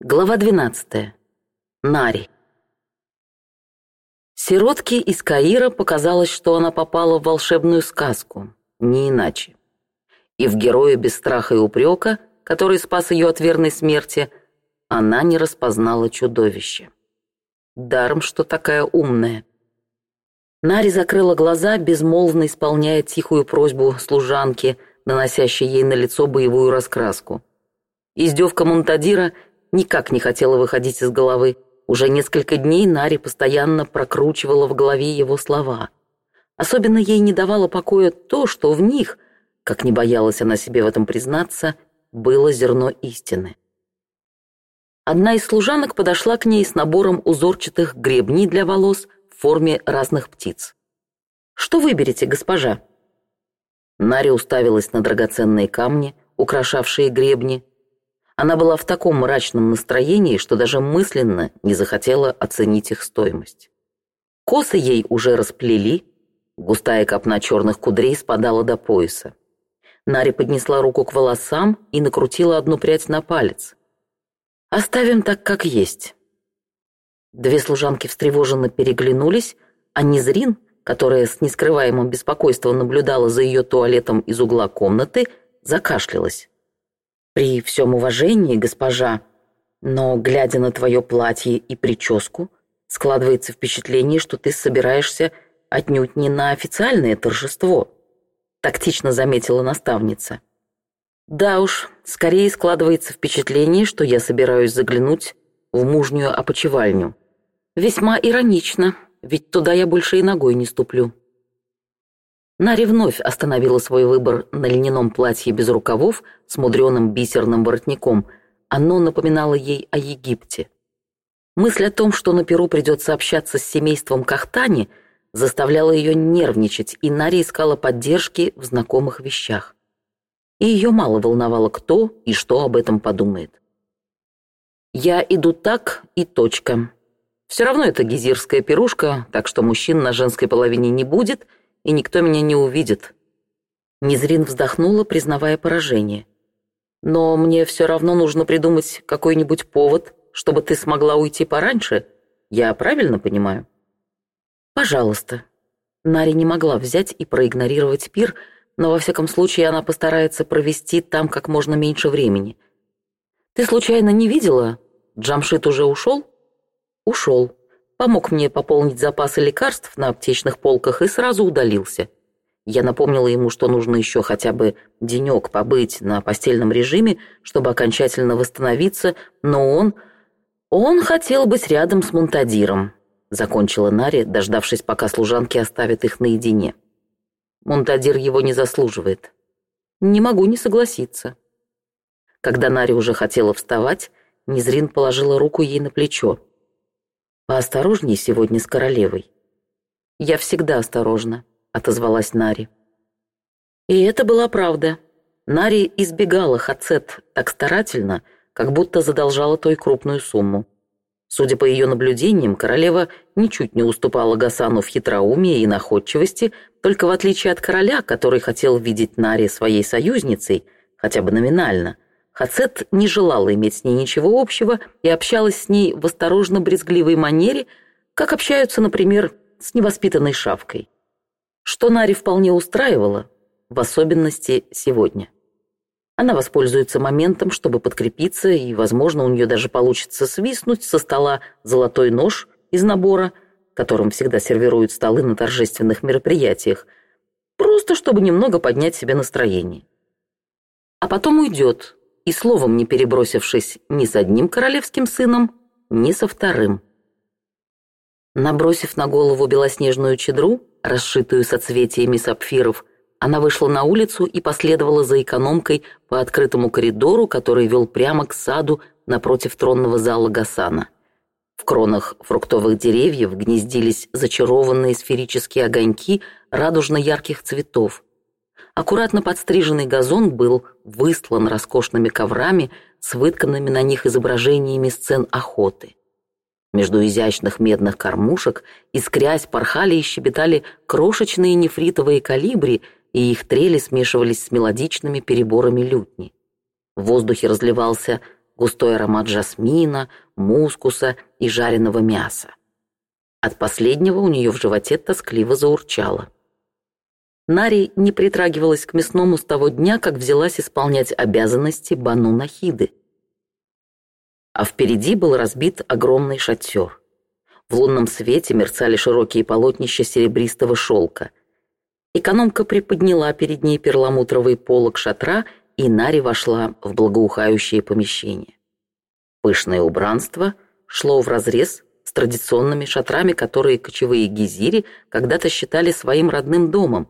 Глава 12. Нари. Сиротке из Каира показалось, что она попала в волшебную сказку, не иначе. И в героя без страха и упрека, который спас ее от верной смерти, она не распознала чудовище. Даром, что такая умная. Нари закрыла глаза, безмолвно исполняя тихую просьбу служанки, наносящей ей на лицо боевую раскраску. Издевка Монтадира — никак не хотела выходить из головы. Уже несколько дней Нари постоянно прокручивала в голове его слова. Особенно ей не давало покоя то, что в них, как не боялась она себе в этом признаться, было зерно истины. Одна из служанок подошла к ней с набором узорчатых гребней для волос в форме разных птиц. «Что выберете, госпожа?» Нари уставилась на драгоценные камни, украшавшие гребни, она была в таком мрачном настроении, что даже мысленно не захотела оценить их стоимость. Косы ей уже расплели, густая копна черных кудрей спадала до пояса. Нари поднесла руку к волосам и накрутила одну прядь на палец. «Оставим так, как есть». Две служанки встревоженно переглянулись, а Низрин, которая с нескрываемым беспокойством наблюдала за ее туалетом из угла комнаты, закашлялась. При всем уважении, госпожа, но, глядя на твое платье и прическу, складывается впечатление, что ты собираешься отнюдь не на официальное торжество», — тактично заметила наставница. «Да уж, скорее складывается впечатление, что я собираюсь заглянуть в мужнюю опочивальню. Весьма иронично, ведь туда я больше и ногой не ступлю». Нари вновь остановила свой выбор на льняном платье без рукавов с мудреным бисерным воротником. Оно напоминало ей о Египте. Мысль о том, что на Перу придется общаться с семейством Кахтани, заставляла ее нервничать, и Нари искала поддержки в знакомых вещах. И ее мало волновало, кто и что об этом подумает. «Я иду так и точка. Все равно это гизирская пирушка, так что мужчин на женской половине не будет», и никто меня не увидит». Незрин вздохнула, признавая поражение. «Но мне все равно нужно придумать какой-нибудь повод, чтобы ты смогла уйти пораньше. Я правильно понимаю?» «Пожалуйста». Нари не могла взять и проигнорировать пир, но во всяком случае она постарается провести там как можно меньше времени. «Ты случайно не видела? Джамшит уже ушел?» «Ушел», помог мне пополнить запасы лекарств на аптечных полках и сразу удалился. Я напомнила ему, что нужно еще хотя бы денек побыть на постельном режиме, чтобы окончательно восстановиться, но он... Он хотел быть рядом с Монтадиром, закончила Нари, дождавшись, пока служанки оставят их наедине. Монтадир его не заслуживает. Не могу не согласиться. Когда Нари уже хотела вставать, Низрин положила руку ей на плечо поосторожней сегодня с королевой». «Я всегда осторожна», — отозвалась Нари. И это была правда. Нари избегала хацет так старательно, как будто задолжала той крупную сумму. Судя по ее наблюдениям, королева ничуть не уступала Гасану в хитроумии и находчивости, только в отличие от короля, который хотел видеть Нари своей союзницей, хотя бы номинально — Хацет не желала иметь с ней ничего общего и общалась с ней в осторожно-брезгливой манере, как общаются, например, с невоспитанной шавкой. Что Нари вполне устраивало, в особенности сегодня. Она воспользуется моментом, чтобы подкрепиться, и, возможно, у нее даже получится свистнуть со стола золотой нож из набора, которым всегда сервируют столы на торжественных мероприятиях, просто чтобы немного поднять себе настроение. А потом уйдет, и словом не перебросившись ни с одним королевским сыном, ни со вторым. Набросив на голову белоснежную чедру, расшитую соцветиями сапфиров, она вышла на улицу и последовала за экономкой по открытому коридору, который вел прямо к саду напротив тронного зала Гасана. В кронах фруктовых деревьев гнездились зачарованные сферические огоньки радужно-ярких цветов. Аккуратно подстриженный газон был выстлан роскошными коврами с вытканными на них изображениями сцен охоты. Между изящных медных кормушек, искрясь, порхали и щебетали крошечные нефритовые калибри, и их трели смешивались с мелодичными переборами лютни. В воздухе разливался густой аромат жасмина, мускуса и жареного мяса. От последнего у нее в животе тоскливо заурчало. Нари не притрагивалась к мясному с того дня, как взялась исполнять обязанности Бану Нахиды. А впереди был разбит огромный шатер. В лунном свете мерцали широкие полотнища серебристого шелка. Экономка приподняла перед ней перламутровый полог шатра, и Нари вошла в благоухающее помещение. Пышное убранство шло вразрез с традиционными шатрами, которые кочевые гизири когда-то считали своим родным домом.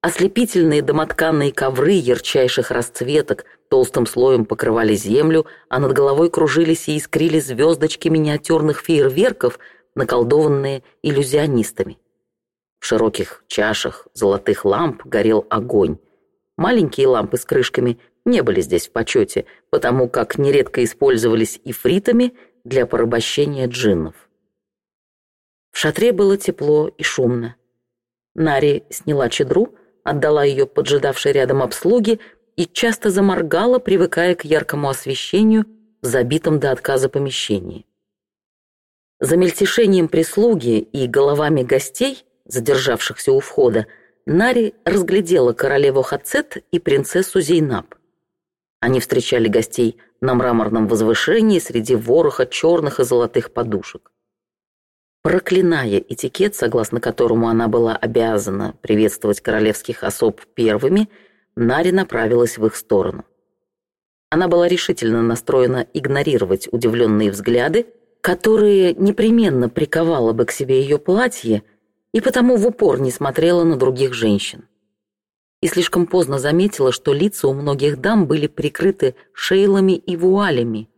Ослепительные домотканные ковры ярчайших расцветок толстым слоем покрывали землю, а над головой кружились и искрили звездочки миниатюрных фейерверков, наколдованные иллюзионистами. В широких чашах золотых ламп горел огонь. Маленькие лампы с крышками не были здесь в почете, потому как нередко использовались ифритами для порабощения джиннов. В шатре было тепло и шумно. Нари сняла чедру — отдала ее поджидавшей рядом обслуге и часто заморгала, привыкая к яркому освещению в забитом до отказа помещении. За мельтешением прислуги и головами гостей, задержавшихся у входа, Нари разглядела королеву Хацет и принцессу Зейнаб. Они встречали гостей на мраморном возвышении среди вороха черных и золотых подушек. Проклиная этикет, согласно которому она была обязана приветствовать королевских особ первыми, Нари направилась в их сторону. Она была решительно настроена игнорировать удивленные взгляды, которые непременно приковало бы к себе ее платье, и потому в упор не смотрела на других женщин. И слишком поздно заметила, что лица у многих дам были прикрыты шейлами и вуалями.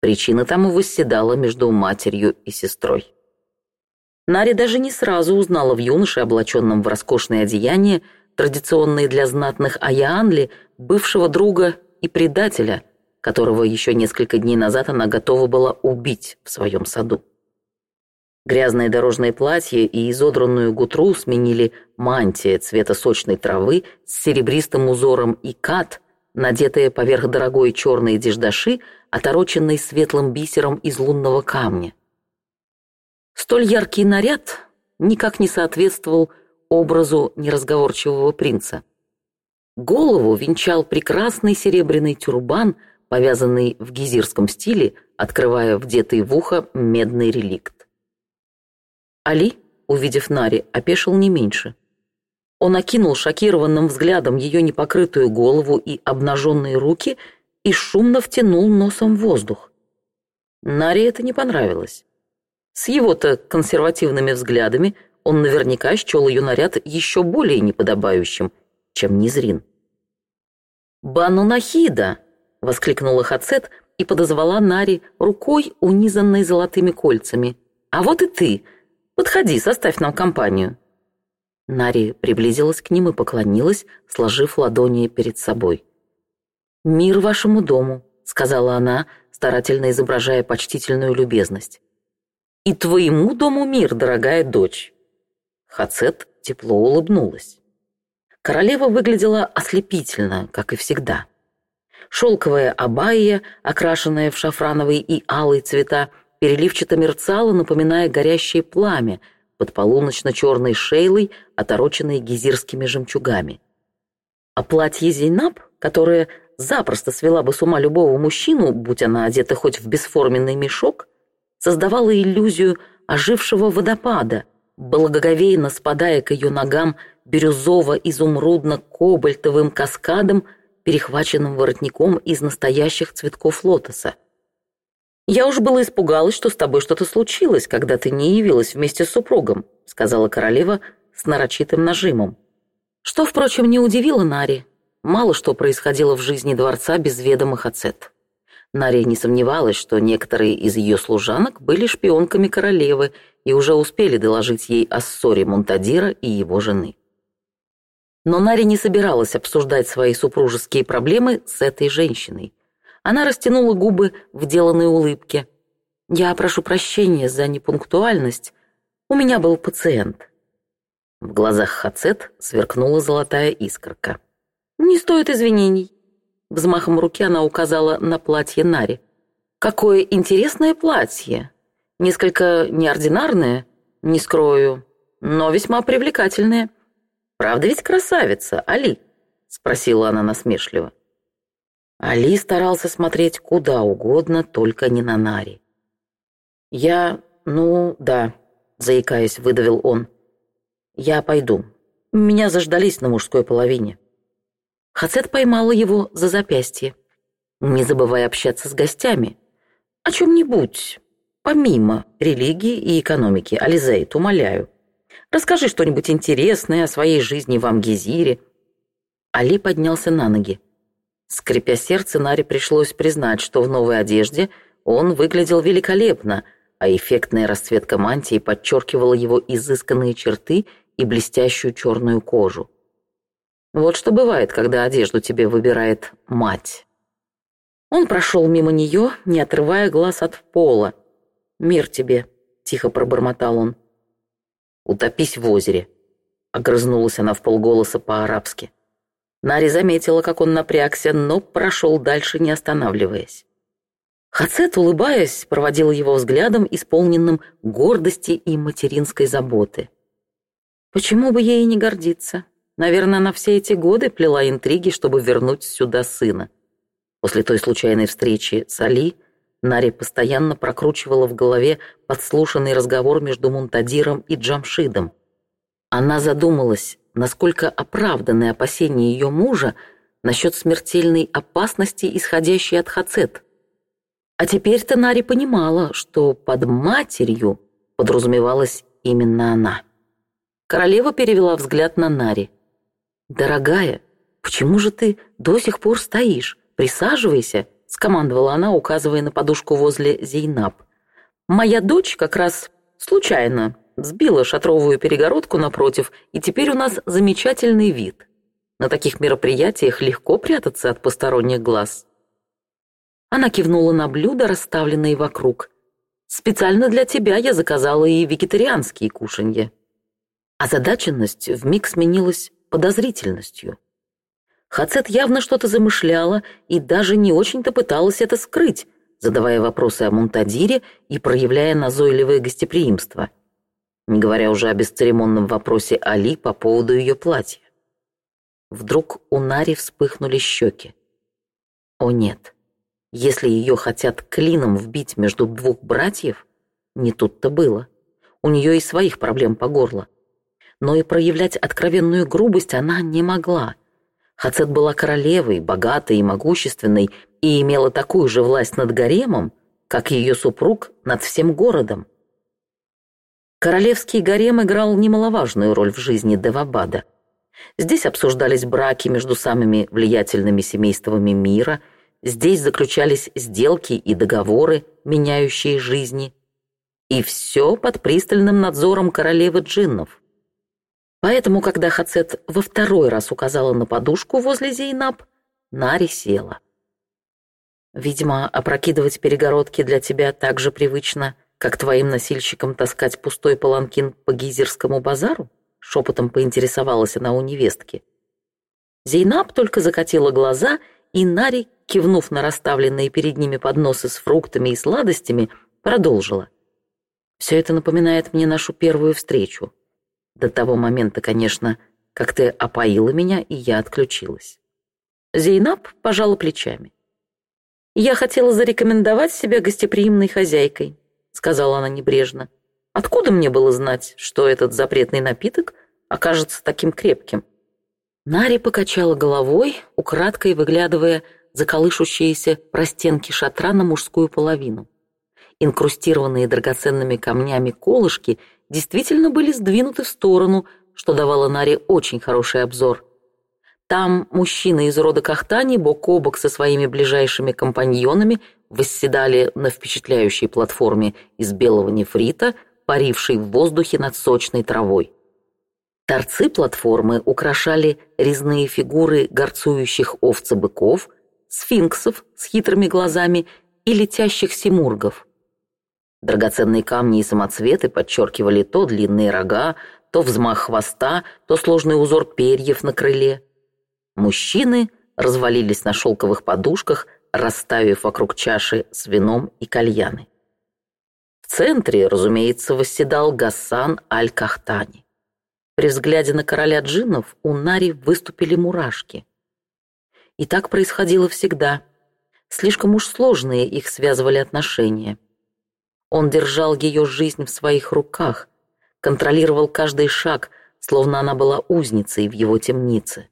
Причина тому восседала между матерью и сестрой. Нари даже не сразу узнала в юноше, облаченном в роскошное одеяние, традиционные для знатных Аяанли, бывшего друга и предателя, которого еще несколько дней назад она готова была убить в своем саду. Грязное дорожное платье и изодранную гутру сменили мантия цвета сочной травы с серебристым узором и кат, надетая поверх дорогой черной деждаши, отороченной светлым бисером из лунного камня. Столь яркий наряд никак не соответствовал образу неразговорчивого принца. Голову венчал прекрасный серебряный тюрбан, повязанный в гизирском стиле, открывая вдетый в ухо медный реликт. Али, увидев Нари, опешил не меньше. Он окинул шокированным взглядом ее непокрытую голову и обнаженные руки и шумно втянул носом воздух. Наре это не понравилось. С его-то консервативными взглядами он наверняка счел ее наряд еще более неподобающим, чем Низрин. «Банунахида!» — воскликнула Хацет и подозвала Нари рукой, унизанной золотыми кольцами. «А вот и ты! Подходи, составь нам компанию!» Нари приблизилась к ним и поклонилась, сложив ладони перед собой. «Мир вашему дому», — сказала она, старательно изображая почтительную любезность и твоему дому мир, дорогая дочь». Хацет тепло улыбнулась. Королева выглядела ослепительно, как и всегда. Шелковая абайя, окрашенная в шафрановый и алый цвета, переливчато мерцала, напоминая горящее пламя под полуночно-черной шейлой, отороченной гизирскими жемчугами. А платье Зейнаб, которое запросто свела бы с ума любого мужчину, будь она одета хоть в бесформенный мешок, создавала иллюзию ожившего водопада, благоговейно спадая к ее ногам бирюзово-изумрудно-кобальтовым каскадом, перехваченным воротником из настоящих цветков лотоса. «Я уж было испугалась, что с тобой что-то случилось, когда ты не явилась вместе с супругом», сказала королева с нарочитым нажимом. Что, впрочем, не удивило Нари. Мало что происходило в жизни дворца без ведомых Хацет. Нария не сомневалась, что некоторые из ее служанок были шпионками королевы и уже успели доложить ей о ссоре Монтадира и его жены. Но Нари не собиралась обсуждать свои супружеские проблемы с этой женщиной. Она растянула губы в деланной улыбке. «Я прошу прощения за непунктуальность. У меня был пациент». В глазах Хацет сверкнула золотая искорка. «Не стоит извинений. Взмахом руки она указала на платье Нари. «Какое интересное платье! Несколько неординарное, не скрою, но весьма привлекательное. Правда ведь красавица, Али?» — спросила она насмешливо. Али старался смотреть куда угодно, только не на Нари. «Я... ну, да», — заикаясь, выдавил он. «Я пойду. Меня заждались на мужской половине». Хацет поймала его за запястье. «Не забывай общаться с гостями. О чем-нибудь, помимо религии и экономики, Ализейт, умоляю. Расскажи что-нибудь интересное о своей жизни в Амгезире. Али поднялся на ноги. Скрипя сердце, Наре пришлось признать, что в новой одежде он выглядел великолепно, а эффектная расцветка мантии подчеркивала его изысканные черты и блестящую черную кожу. Вот что бывает, когда одежду тебе выбирает мать. Он прошел мимо нее, не отрывая глаз от пола. «Мир тебе», — тихо пробормотал он. «Утопись в озере», — огрызнулась она в полголоса по-арабски. Нари заметила, как он напрягся, но прошел дальше, не останавливаясь. Хацет, улыбаясь, проводил его взглядом, исполненным гордости и материнской заботы. «Почему бы ей не гордиться?» Наверное, она все эти годы плела интриги, чтобы вернуть сюда сына. После той случайной встречи с Али Нари постоянно прокручивала в голове подслушанный разговор между Мунтадиром и Джамшидом. Она задумалась, насколько оправданы опасения ее мужа насчет смертельной опасности, исходящей от Хацет. А теперь-то Нари понимала, что под матерью подразумевалась именно она. Королева перевела взгляд на Нари – «Дорогая, почему же ты до сих пор стоишь? Присаживайся!» — скомандовала она, указывая на подушку возле Зейнаб. «Моя дочь как раз случайно сбила шатровую перегородку напротив, и теперь у нас замечательный вид. На таких мероприятиях легко прятаться от посторонних глаз». Она кивнула на блюда, расставленные вокруг. «Специально для тебя я заказала и вегетарианские кушанья». Озадаченность вмиг сменилась подозрительностью. Хацет явно что-то замышляла и даже не очень-то пыталась это скрыть, задавая вопросы о Мунтадире и проявляя назойливое гостеприимство, не говоря уже о бесцеремонном вопросе Али по поводу ее платья. Вдруг у Нари вспыхнули щеки. О нет, если ее хотят клином вбить между двух братьев, не тут-то было. У нее и своих проблем по горло но и проявлять откровенную грубость она не могла. Хацет была королевой, богатой и могущественной, и имела такую же власть над гаремом, как ее супруг над всем городом. Королевский гарем играл немаловажную роль в жизни Девабада. Здесь обсуждались браки между самыми влиятельными семействами мира, здесь заключались сделки и договоры, меняющие жизни. И все под пристальным надзором королевы джиннов. Поэтому, когда Хацет во второй раз указала на подушку возле Зейнаб, Нари села. «Видимо, опрокидывать перегородки для тебя так же привычно, как твоим носильщикам таскать пустой паланкин по гизерскому базару?» Шепотом поинтересовалась она у невестки. Зейнаб только закатила глаза, и Нари, кивнув на расставленные перед ними подносы с фруктами и сладостями, продолжила. «Все это напоминает мне нашу первую встречу. До того момента, конечно, как ты опоила меня, и я отключилась. Зейнаб пожала плечами. «Я хотела зарекомендовать себя гостеприимной хозяйкой», сказала она небрежно. «Откуда мне было знать, что этот запретный напиток окажется таким крепким?» Нари покачала головой, украдкой выглядывая за колышущиеся простенки шатра на мужскую половину инкрустированные драгоценными камнями колышки действительно были сдвинуты в сторону, что давало Наре очень хороший обзор. Там мужчины из рода Кахтани бок о бок со своими ближайшими компаньонами восседали на впечатляющей платформе из белого нефрита, парившей в воздухе над сочной травой. Торцы платформы украшали резные фигуры горцующих овцебыков, сфинксов с хитрыми глазами и летящих симургов. Драгоценные камни и самоцветы подчеркивали то длинные рога, то взмах хвоста, то сложный узор перьев на крыле. Мужчины развалились на шелковых подушках, расставив вокруг чаши с вином и кальяны. В центре, разумеется, восседал Гасан Аль-Кахтани. При взгляде на короля джиннов у Нари выступили мурашки. И так происходило всегда. Слишком уж сложные их связывали отношения – он держал ее жизнь в своих руках, контролировал каждый шаг, словно она была узницей в его темнице.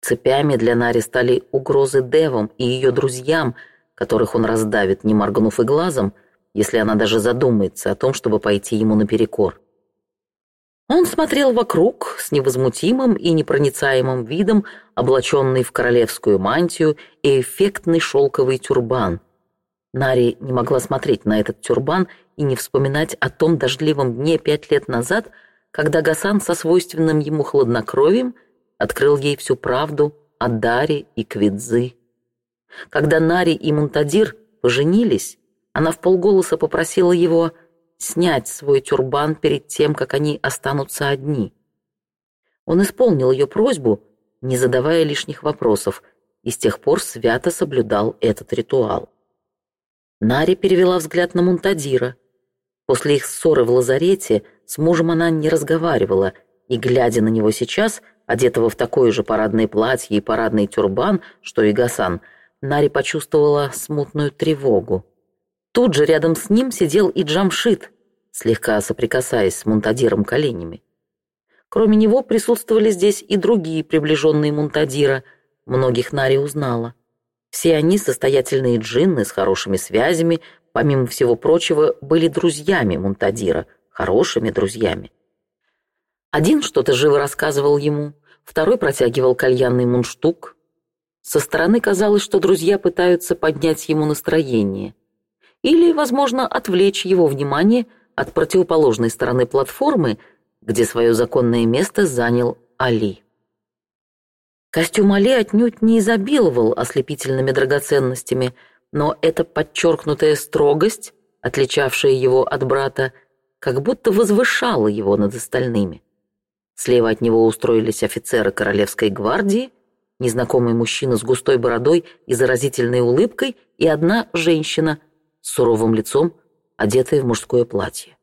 Цепями для Нари стали угрозы Девам и ее друзьям, которых он раздавит, не моргнув и глазом, если она даже задумается о том, чтобы пойти ему наперекор. Он смотрел вокруг с невозмутимым и непроницаемым видом, облаченный в королевскую мантию и эффектный шелковый тюрбан – Нари не могла смотреть на этот тюрбан и не вспоминать о том дождливом дне пять лет назад, когда Гасан со свойственным ему хладнокровием открыл ей всю правду о Даре и Квидзы. Когда Нари и Мунтадир поженились, она в полголоса попросила его снять свой тюрбан перед тем, как они останутся одни. Он исполнил ее просьбу, не задавая лишних вопросов, и с тех пор свято соблюдал этот ритуал. Нари перевела взгляд на Мунтадира. После их ссоры в лазарете с мужем она не разговаривала, и, глядя на него сейчас, одетого в такое же парадное платье и парадный тюрбан, что и Гасан, Нари почувствовала смутную тревогу. Тут же рядом с ним сидел и Джамшит, слегка соприкасаясь с Мунтадиром коленями. Кроме него присутствовали здесь и другие приближенные Мунтадира, многих Нари узнала. Все они, состоятельные джинны с хорошими связями, помимо всего прочего, были друзьями Мунтадира, хорошими друзьями. Один что-то живо рассказывал ему, второй протягивал кальянный мундштук. Со стороны казалось, что друзья пытаются поднять ему настроение или, возможно, отвлечь его внимание от противоположной стороны платформы, где свое законное место занял Али. Костюм Али отнюдь не изобиловал ослепительными драгоценностями, но эта подчеркнутая строгость, отличавшая его от брата, как будто возвышала его над остальными. Слева от него устроились офицеры Королевской гвардии, незнакомый мужчина с густой бородой и заразительной улыбкой и одна женщина с суровым лицом, одетая в мужское платье.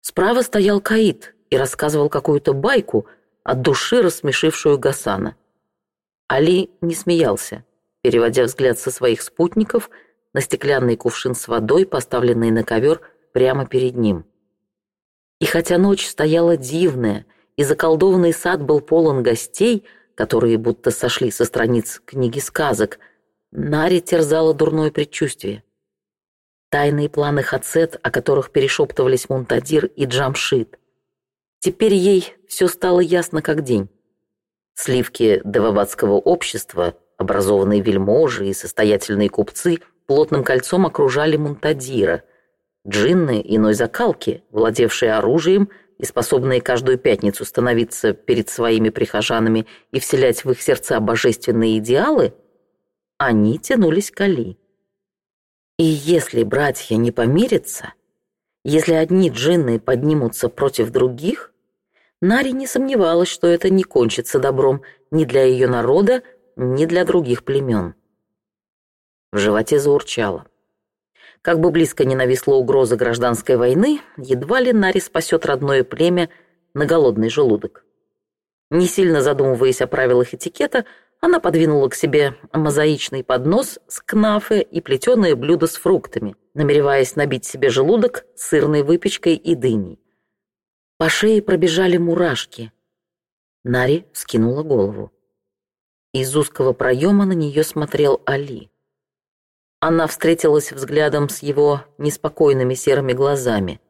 Справа стоял Каид и рассказывал какую-то байку – от души рассмешившую Гасана. Али не смеялся, переводя взгляд со своих спутников на стеклянный кувшин с водой, поставленный на ковер прямо перед ним. И хотя ночь стояла дивная, и заколдованный сад был полон гостей, которые будто сошли со страниц книги сказок, Наре терзало дурное предчувствие. Тайные планы Хацет, о которых перешептывались Мунтадир и Джамшит – Теперь ей все стало ясно как день. Сливки Деваватского общества, образованные вельможи и состоятельные купцы, плотным кольцом окружали Мунтадира. Джинны иной закалки, владевшие оружием и способные каждую пятницу становиться перед своими прихожанами и вселять в их сердца божественные идеалы, они тянулись к Али. И если братья не помирятся, если одни джинны поднимутся против других, Нари не сомневалась, что это не кончится добром ни для ее народа, ни для других племен. В животе заурчало. Как бы близко не нависла угроза гражданской войны, едва ли Нари спасет родное племя на голодный желудок. Не сильно задумываясь о правилах этикета, она подвинула к себе мозаичный поднос с кнафе и плетеное блюдо с фруктами, намереваясь набить себе желудок сырной выпечкой и дыней. По шее пробежали мурашки. Нари скинула голову. Из узкого проема на нее смотрел Али. Она встретилась взглядом с его неспокойными серыми глазами.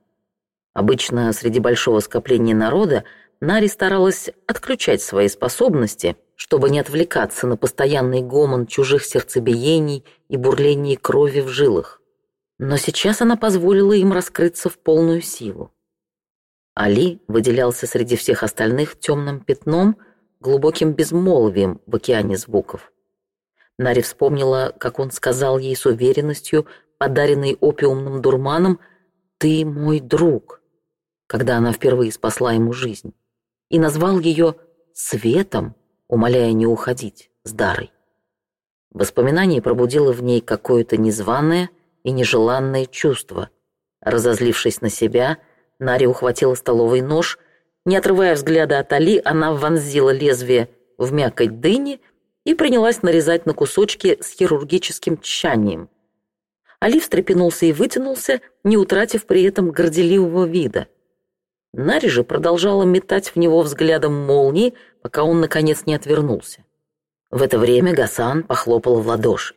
Обычно среди большого скопления народа Нари старалась отключать свои способности, чтобы не отвлекаться на постоянный гомон чужих сердцебиений и бурление крови в жилах. Но сейчас она позволила им раскрыться в полную силу. Али выделялся среди всех остальных темным пятном, глубоким безмолвием в океане звуков. Нари вспомнила, как он сказал ей с уверенностью, подаренный опиумным дурманом, «Ты мой друг», когда она впервые спасла ему жизнь, и назвал ее «светом», умоляя не уходить с дарой. Воспоминание пробудило в ней какое-то незваное и нежеланное чувство. Разозлившись на себя, Нари ухватила столовый нож. Не отрывая взгляда от Али, она вонзила лезвие в мякоть дыни и принялась нарезать на кусочки с хирургическим тщанием. Али встрепенулся и вытянулся, не утратив при этом горделивого вида. Нари же продолжала метать в него взглядом молнии, пока он, наконец, не отвернулся. В это время Гасан похлопал в ладоши.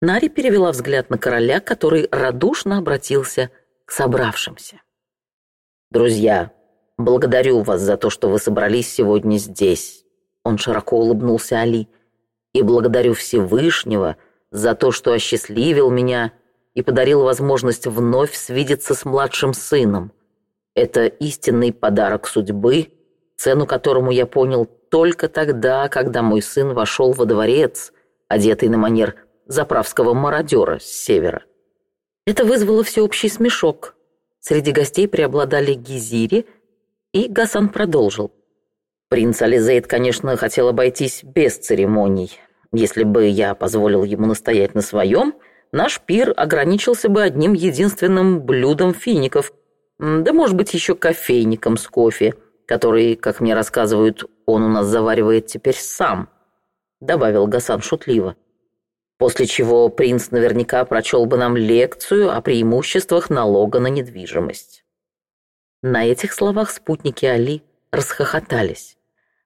Нари перевела взгляд на короля, который радушно обратился к собравшимся. «Друзья, благодарю вас за то, что вы собрались сегодня здесь». Он широко улыбнулся Али. «И благодарю Всевышнего за то, что осчастливил меня и подарил возможность вновь свидеться с младшим сыном. Это истинный подарок судьбы, цену которому я понял только тогда, когда мой сын вошел во дворец, одетый на манер заправского мародера с севера. Это вызвало всеобщий смешок. Среди гостей преобладали Гизири, и Гасан продолжил. Принц Ализейд, конечно, хотел обойтись без церемоний. Если бы я позволил ему настоять на своем, наш пир ограничился бы одним единственным блюдом фиников, да, может быть, еще кофейником с кофе, который, как мне рассказывают, он у нас заваривает теперь сам, добавил Гасан шутливо после чего принц наверняка прочел бы нам лекцию о преимуществах налога на недвижимость. На этих словах спутники Али расхохотались.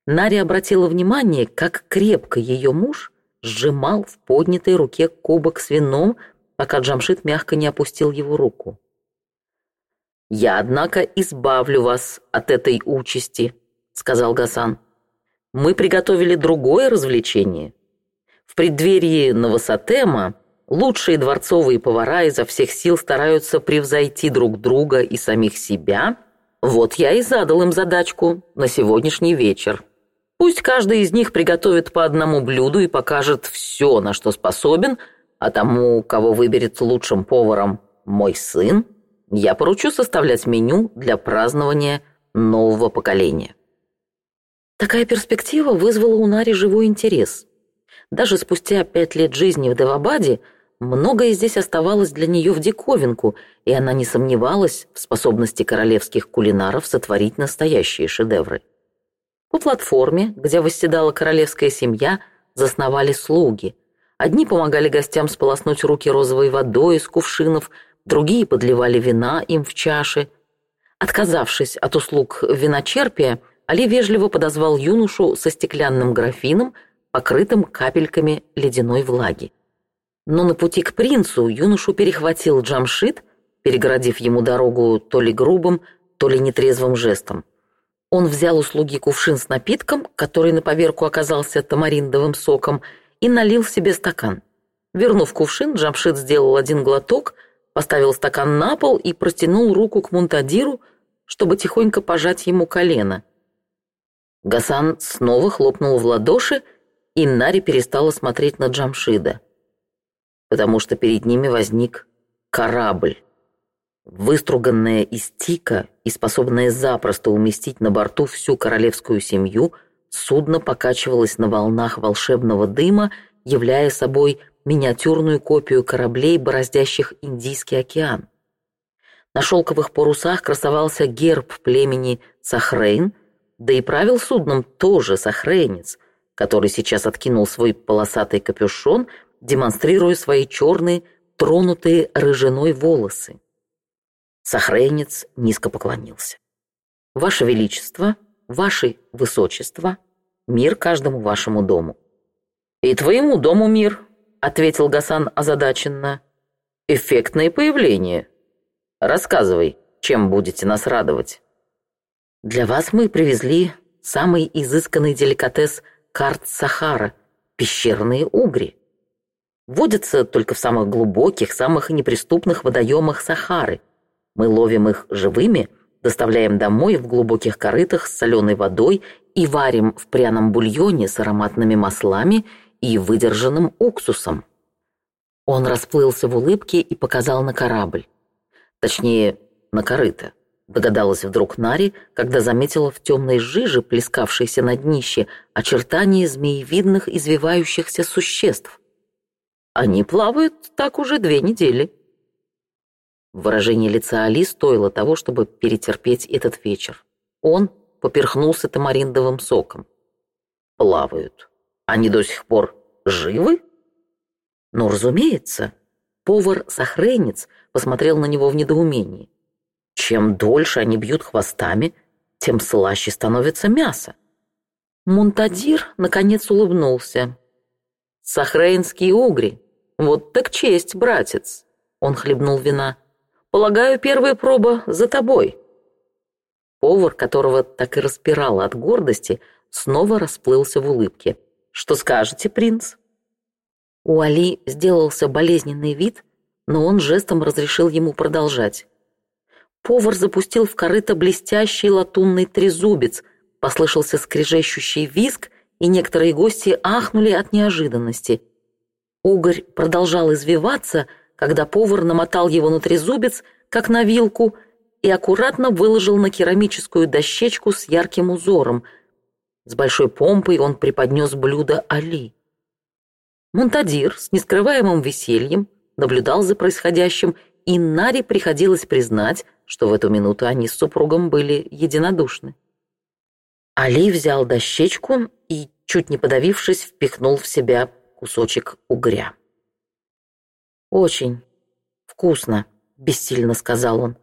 Нари обратила внимание, как крепко ее муж сжимал в поднятой руке кубок с вином, пока Джамшит мягко не опустил его руку. «Я, однако, избавлю вас от этой участи», — сказал Гасан. «Мы приготовили другое развлечение» преддверии Новосатема лучшие дворцовые повара изо всех сил стараются превзойти друг друга и самих себя, вот я и задал им задачку на сегодняшний вечер. Пусть каждый из них приготовит по одному блюду и покажет все, на что способен, а тому, кого выберет лучшим поваром мой сын, я поручу составлять меню для празднования нового поколения. Такая перспектива вызвала у Нари живой интерес. Даже спустя пять лет жизни в Девабаде многое здесь оставалось для нее в диковинку, и она не сомневалась в способности королевских кулинаров сотворить настоящие шедевры. По платформе, где восседала королевская семья, засновали слуги. Одни помогали гостям сполоснуть руки розовой водой из кувшинов, другие подливали вина им в чаши. Отказавшись от услуг виночерпия, Али вежливо подозвал юношу со стеклянным графином, покрытым капельками ледяной влаги. Но на пути к принцу юношу перехватил Джамшит, перегородив ему дорогу то ли грубым, то ли нетрезвым жестом. Он взял у слуги кувшин с напитком, который на поверку оказался тамариндовым соком, и налил себе стакан. Вернув кувшин, Джамшит сделал один глоток, поставил стакан на пол и протянул руку к Мунтадиру, чтобы тихонько пожать ему колено. Гасан снова хлопнул в ладоши, и Нари перестала смотреть на Джамшида, потому что перед ними возник корабль, выструганная из тика и способная запросто уместить на борту всю королевскую семью, судно покачивалось на волнах волшебного дыма, являя собой миниатюрную копию кораблей, бороздящих Индийский океан. На шелковых парусах красовался герб племени Сахрейн, да и правил судном тоже сахрейнец – который сейчас откинул свой полосатый капюшон, демонстрируя свои черные, тронутые рыжиной волосы. Сохрейнец низко поклонился. «Ваше Величество, Ваше Высочество, мир каждому вашему дому». «И твоему дому мир», — ответил Гасан озадаченно. «Эффектное появление. Рассказывай, чем будете нас радовать». «Для вас мы привезли самый изысканный деликатес карт Сахара, пещерные угри. Водятся только в самых глубоких, самых неприступных водоемах Сахары. Мы ловим их живыми, доставляем домой в глубоких корытах с соленой водой и варим в пряном бульоне с ароматными маслами и выдержанным уксусом. Он расплылся в улыбке и показал на корабль. Точнее, на корыто. Догадалась вдруг Нари, когда заметила в темной жиже, плескавшейся на днище, очертания змеевидных извивающихся существ. «Они плавают так уже две недели». Выражение лица Али стоило того, чтобы перетерпеть этот вечер. Он поперхнулся тамариндовым соком. «Плавают. Они до сих пор живы?» «Ну, разумеется». Повар-сохрейнец посмотрел на него в недоумении. Чем дольше они бьют хвостами, тем слаще становится мясо. Монтадир наконец, улыбнулся. «Сахрейнские угри! Вот так честь, братец!» Он хлебнул вина. «Полагаю, первая проба за тобой». Повар, которого так и распирало от гордости, снова расплылся в улыбке. «Что скажете, принц?» У Али сделался болезненный вид, но он жестом разрешил ему продолжать. Повар запустил в корыто блестящий латунный трезубец, послышался скрежещущий визг, и некоторые гости ахнули от неожиданности. Угорь продолжал извиваться, когда повар намотал его на трезубец, как на вилку, и аккуратно выложил на керамическую дощечку с ярким узором. С большой помпой он преподнес блюдо Али. Монтадир с нескрываемым весельем наблюдал за происходящим, и Наре приходилось признать, что в эту минуту они с супругом были единодушны. Али взял дощечку и, чуть не подавившись, впихнул в себя кусочек угря. «Очень вкусно», — бессильно сказал он.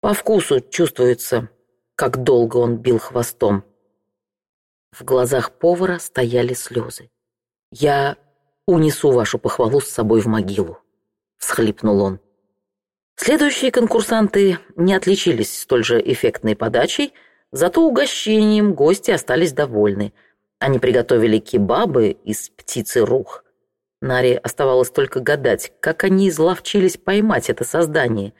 «По вкусу чувствуется, как долго он бил хвостом». В глазах повара стояли слезы. «Я унесу вашу похвалу с собой в могилу», — всхлипнул он. Следующие конкурсанты не отличились столь же эффектной подачей, зато угощением гости остались довольны. Они приготовили кебабы из птицы рух. Наре оставалось только гадать, как они изловчились поймать это создание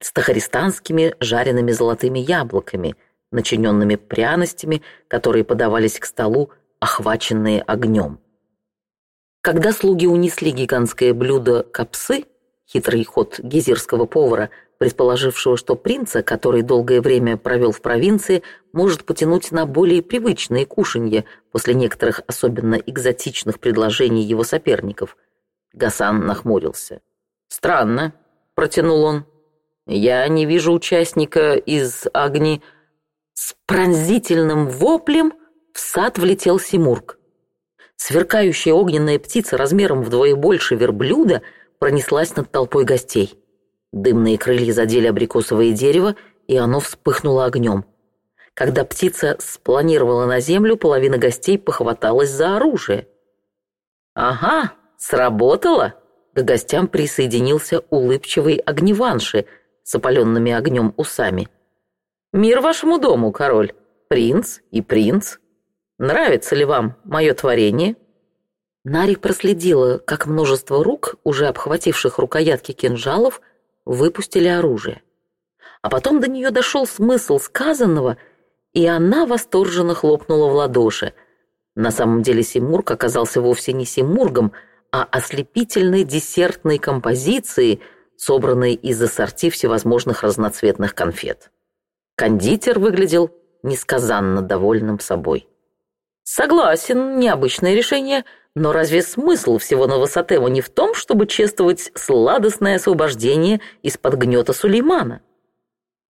с тахаристанскими жареными золотыми яблоками, начиненными пряностями, которые подавались к столу, охваченные огнем. Когда слуги унесли гигантское блюдо капсы – Хитрый ход гизирского повара, предположившего, что принца, который долгое время провел в провинции, может потянуть на более привычные кушанья после некоторых особенно экзотичных предложений его соперников. Гасан нахмурился. «Странно», — протянул он. «Я не вижу участника из огни». С пронзительным воплем в сад влетел Симург. Сверкающая огненная птица размером вдвое больше верблюда — пронеслась над толпой гостей. Дымные крылья задели абрикосовое дерево, и оно вспыхнуло огнем. Когда птица спланировала на землю, половина гостей похваталась за оружие. «Ага, сработало!» К гостям присоединился улыбчивый огневанши с опаленными огнем усами. «Мир вашему дому, король, принц и принц. Нравится ли вам мое творение?» Нари проследила, как множество рук уже обхвативших рукоятки кинжалов, выпустили оружие. А потом до нее дошел смысл сказанного, и она восторженно хлопнула в ладоши. На самом деле Симург оказался вовсе не Симургом, а ослепительной десертной композицией, собранной из ассорти всевозможных разноцветных конфет. Кондитер выглядел несказанно довольным собой. «Согласен, необычное решение», но разве смысл всего Новосатема не в том, чтобы чествовать сладостное освобождение из-под гнета Сулеймана?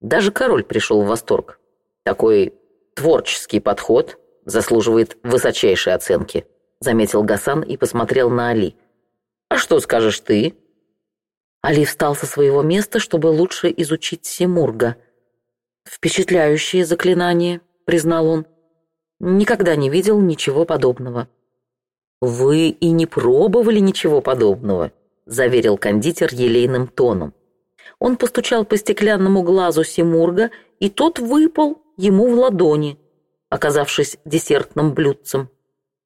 Даже король пришел в восторг. Такой творческий подход заслуживает высочайшей оценки, заметил Гасан и посмотрел на Али. А что скажешь ты? Али встал со своего места, чтобы лучше изучить Симурга. Впечатляющее заклинание, признал он. Никогда не видел ничего подобного. «Вы и не пробовали ничего подобного», — заверил кондитер елейным тоном. Он постучал по стеклянному глазу Симурга, и тот выпал ему в ладони, оказавшись десертным блюдцем.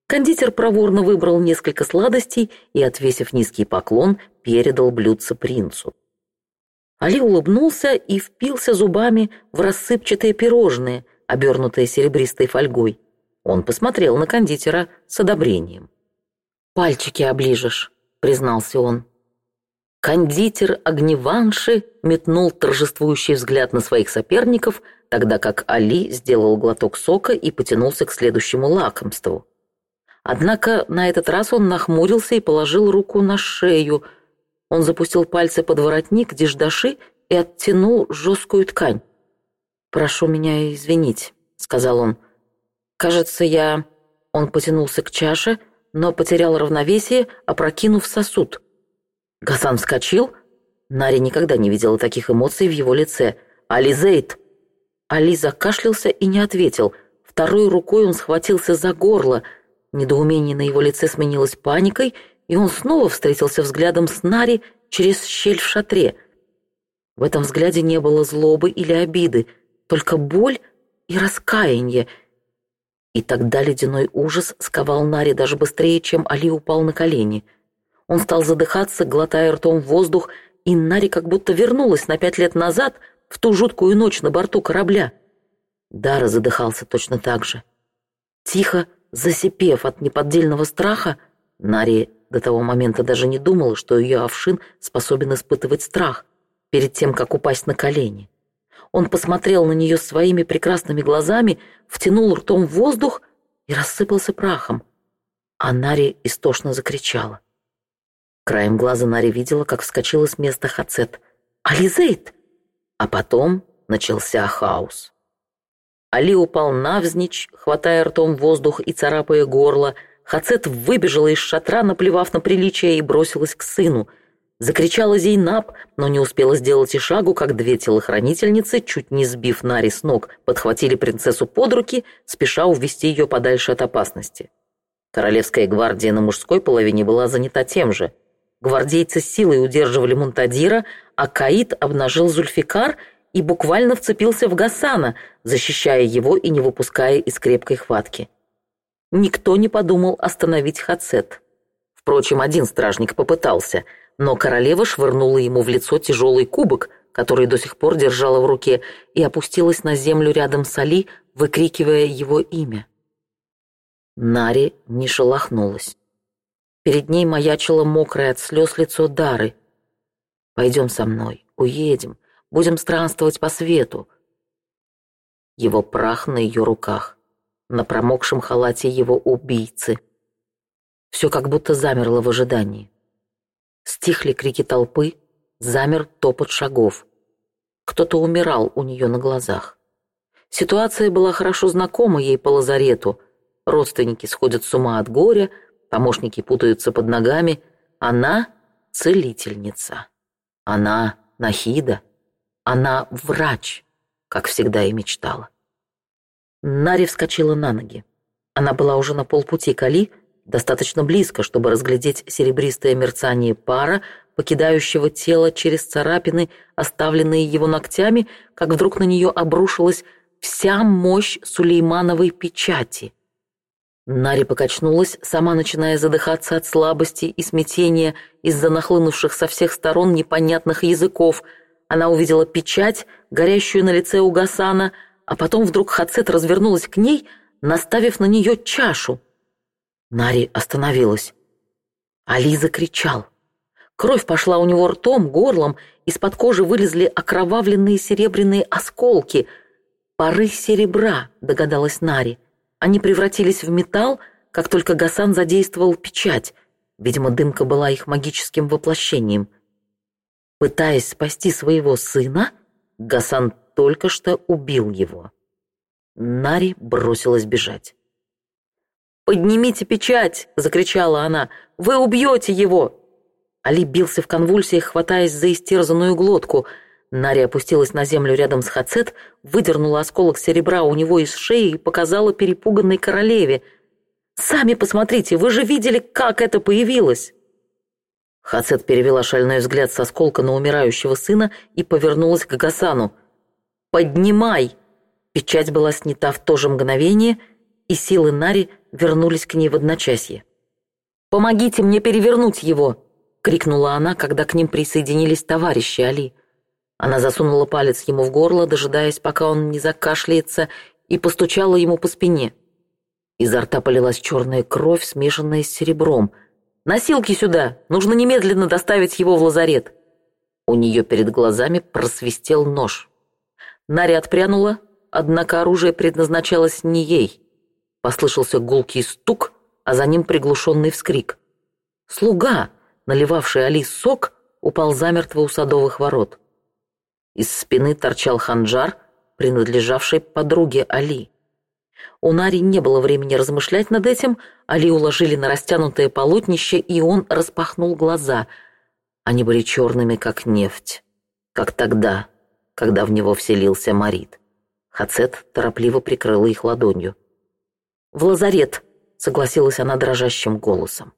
Кондитер проворно выбрал несколько сладостей и, отвесив низкий поклон, передал блюдце принцу. Али улыбнулся и впился зубами в рассыпчатые пирожные, обернутые серебристой фольгой. Он посмотрел на кондитера с одобрением пальчики оближешь», — признался он. Кондитер Огневанши метнул торжествующий взгляд на своих соперников, тогда как Али сделал глоток сока и потянулся к следующему лакомству. Однако на этот раз он нахмурился и положил руку на шею. Он запустил пальцы под воротник деждаши и оттянул жесткую ткань. «Прошу меня извинить», — сказал он. «Кажется, я...» Он потянулся к чаше — но потерял равновесие, опрокинув сосуд. Гасан вскочил. Нари никогда не видела таких эмоций в его лице. Ализейд. Али закашлялся и не ответил. Второй рукой он схватился за горло. Недоумение на его лице сменилось паникой, и он снова встретился взглядом с Нари через щель в шатре. В этом взгляде не было злобы или обиды, только боль и раскаяние — и тогда ледяной ужас сковал Нари даже быстрее, чем Али упал на колени. Он стал задыхаться, глотая ртом воздух, и Нари как будто вернулась на пять лет назад, в ту жуткую ночь на борту корабля. Дара задыхался точно так же. Тихо, засипев от неподдельного страха, Нари до того момента даже не думала, что ее овшин способен испытывать страх перед тем, как упасть на колени. Он посмотрел на нее своими прекрасными глазами, втянул ртом воздух и рассыпался прахом. А Нари истошно закричала. Краем глаза Нари видела, как вскочила с места Хацет. «Ализейд!» А потом начался хаос. Али упал навзничь, хватая ртом воздух и царапая горло. Хацет выбежала из шатра, наплевав на приличие, и бросилась к сыну — Закричала Зейнаб, но не успела сделать и шагу, как две телохранительницы, чуть не сбив Нари с ног, подхватили принцессу под руки, спеша увести ее подальше от опасности. Королевская гвардия на мужской половине была занята тем же. Гвардейцы силой удерживали Мунтадира, а Каид обнажил Зульфикар и буквально вцепился в Гасана, защищая его и не выпуская из крепкой хватки. Никто не подумал остановить Хацет. Впрочем, один стражник попытался — но королева швырнула ему в лицо тяжелый кубок, который до сих пор держала в руке, и опустилась на землю рядом с Али, выкрикивая его имя. Нари не шелохнулась. Перед ней маячило мокрое от слез лицо Дары. «Пойдем со мной, уедем, будем странствовать по свету». Его прах на ее руках, на промокшем халате его убийцы. Все как будто замерло в ожидании. Стихли крики толпы, замер топот шагов. Кто-то умирал у нее на глазах. Ситуация была хорошо знакома ей по лазарету. Родственники сходят с ума от горя, помощники путаются под ногами. Она — целительница. Она — нахида. Она — врач, как всегда и мечтала. Нари вскочила на ноги. Она была уже на полпути к Али, достаточно близко, чтобы разглядеть серебристое мерцание пара, покидающего тело через царапины, оставленные его ногтями, как вдруг на нее обрушилась вся мощь Сулеймановой печати. Нари покачнулась, сама начиная задыхаться от слабости и смятения из-за нахлынувших со всех сторон непонятных языков. Она увидела печать, горящую на лице у Гасана, а потом вдруг Хацет развернулась к ней, наставив на нее чашу — Нари остановилась. Ализа кричал. Кровь пошла у него ртом, горлом, из-под кожи вылезли окровавленные серебряные осколки. Пары серебра, догадалась Нари. Они превратились в металл, как только Гасан задействовал печать. Видимо, дымка была их магическим воплощением. Пытаясь спасти своего сына, Гасан только что убил его. Нари бросилась бежать. «Поднимите печать!» — закричала она. «Вы убьете его!» Али бился в конвульсиях, хватаясь за истерзанную глотку. Нари опустилась на землю рядом с Хацет, выдернула осколок серебра у него из шеи и показала перепуганной королеве. «Сами посмотрите, вы же видели, как это появилось!» Хацет перевела шальной взгляд со осколка на умирающего сына и повернулась к Гасану. «Поднимай!» Печать была снята в то же мгновение, и силы Нари – вернулись к ней в одночасье. «Помогите мне перевернуть его!» — крикнула она, когда к ним присоединились товарищи Али. Она засунула палец ему в горло, дожидаясь, пока он не закашляется, и постучала ему по спине. Изо рта полилась черная кровь, смешанная с серебром. «Носилки сюда! Нужно немедленно доставить его в лазарет!» У нее перед глазами просвистел нож. Наря отпрянула, однако оружие предназначалось не ей. Послышался гулкий стук, а за ним приглушенный вскрик. Слуга, наливавший Али сок, упал замертво у садовых ворот. Из спины торчал ханджар, принадлежавший подруге Али. У Нари не было времени размышлять над этим, Али уложили на растянутое полотнище, и он распахнул глаза. Они были черными, как нефть, как тогда, когда в него вселился Марит. Хацет торопливо прикрыл их ладонью в лазарет», — согласилась она дрожащим голосом.